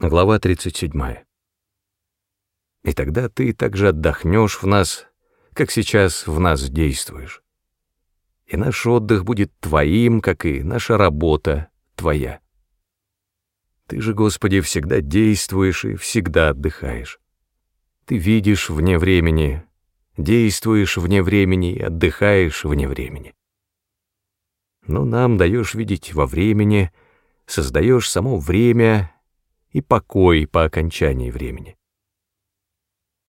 Глава 37. И тогда ты также отдохнешь в нас, как сейчас в нас действуешь. И наш отдых будет твоим, как и наша работа твоя. Ты же, Господи, всегда действуешь и всегда отдыхаешь. Ты видишь вне времени, действуешь вне времени и отдыхаешь вне времени. Но нам даешь видеть во времени, создаешь само время — и покой по окончании времени.